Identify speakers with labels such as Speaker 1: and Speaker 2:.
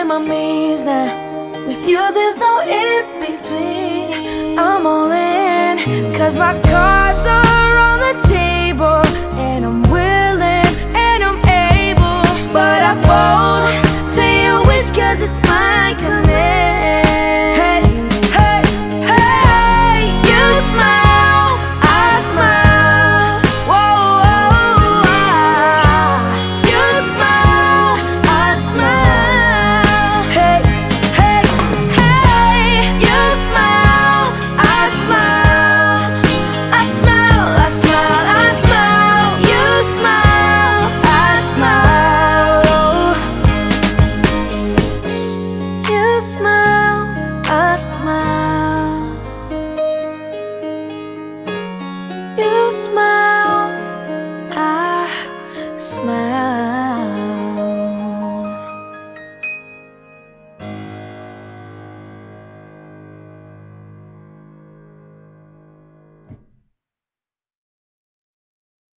Speaker 1: in my means now. With you, there's no in between. I'm all in, cause my cards are. Smile